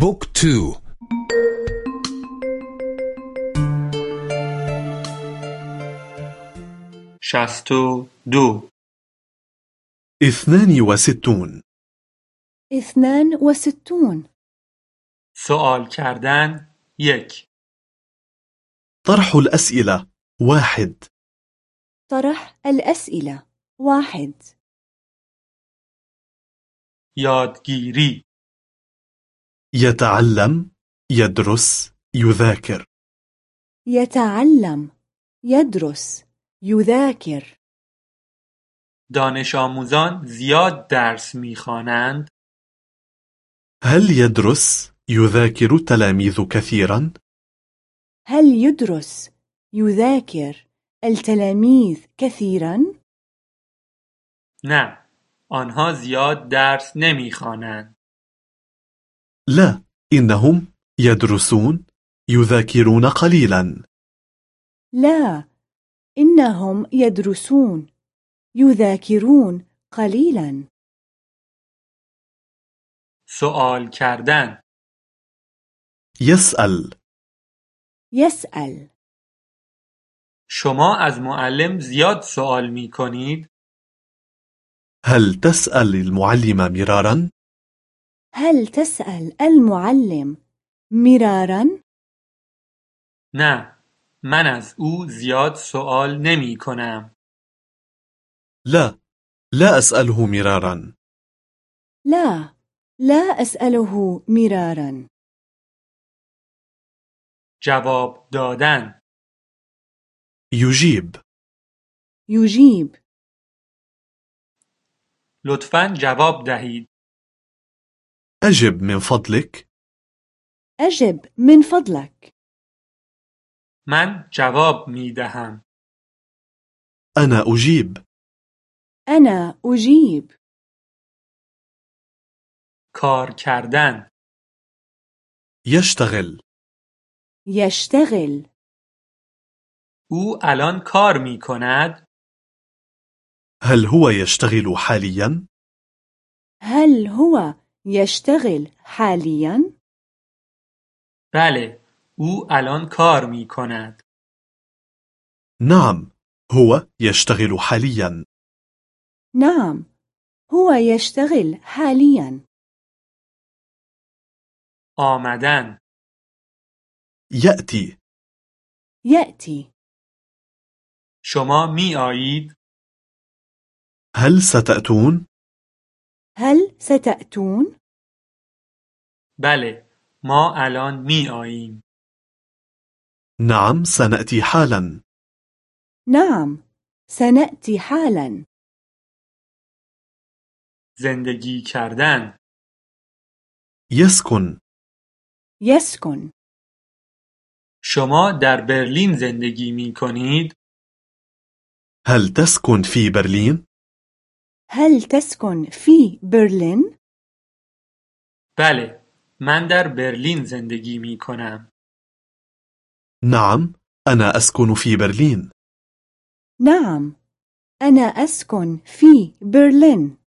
book two. شصت و دو. اثنان وستون. اثنان وستون. سوال کردن یک. طرح الأسئلة. واحد. طرح الأسئلة. واحد. یادگیری. يتعلم يدرس يذاكر يتعلم يدرس يذاكر دانش آموزان زیاد درس میخوانند هل يدرس يذاكر التلاميذ كثيرا؟ هل يدرس يذاكر التلاميذ كثيرا؟ نه آنها زیاد درس نمیخوانند لا إنهم يدرسون يذاكرون قليلا. لا إنهم يدرسون يذاكرون قليلا. سوال کردن. يسأل. يسأل. شما از معلم زیاد سوال می کنید؟ هل تسأل المعلم مرارا؟ هل تسأل المعلم مرارا؟ نه من از او زیاد سوال نمی کنم. لا لا أسأله مرارا. لا لا أسأله مرارا. جواب دادن. يجيب. يجيب. لطفا جواب دهید. أجب من فضلك. أجب من فضلك. من جواب می دهم أنا أجيب. أنا أجيب. کار کردن. يشتغل. يشتغل. أو الان کار می کند؟ هل هو يشتغل حاليا؟ هل هو يشتغل حاليا؟ بله او الان کار می کند نعم هو يشتغل حاليا نعم هو يشتغل حاليا آمدن يأتي يأتي شما می آیید؟ هل ستأتون؟ هل ستأتون؟ بله ما الان می آییم نعم سنأتي حالا نعم سنأتي حالا زندگی کردن يسكن يسكن شما در برلین زندگی می کنید؟ هل تسكن في برلين؟ هل تسكن في برلين؟ بله من در برلین زندگی می کنم. نعم أنا أسكن في برلين نعم أنا أسكن في برلين.